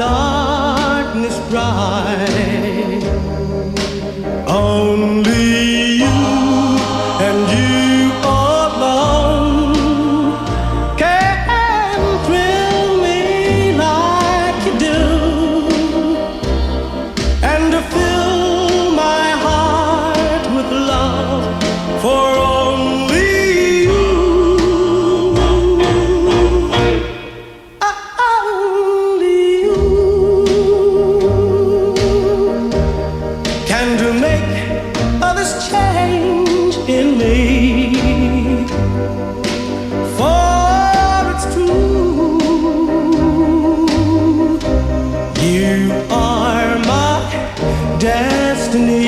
darkness bright. Only to make others change in me. For it's true, you are my destiny.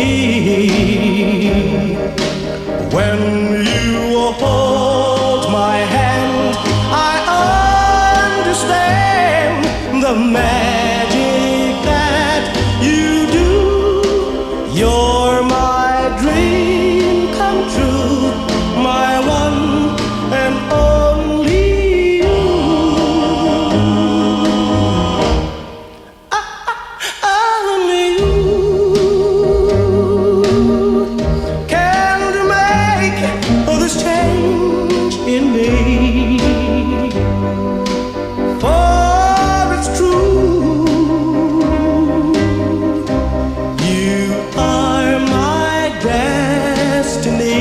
When you hold my hand, I understand the man.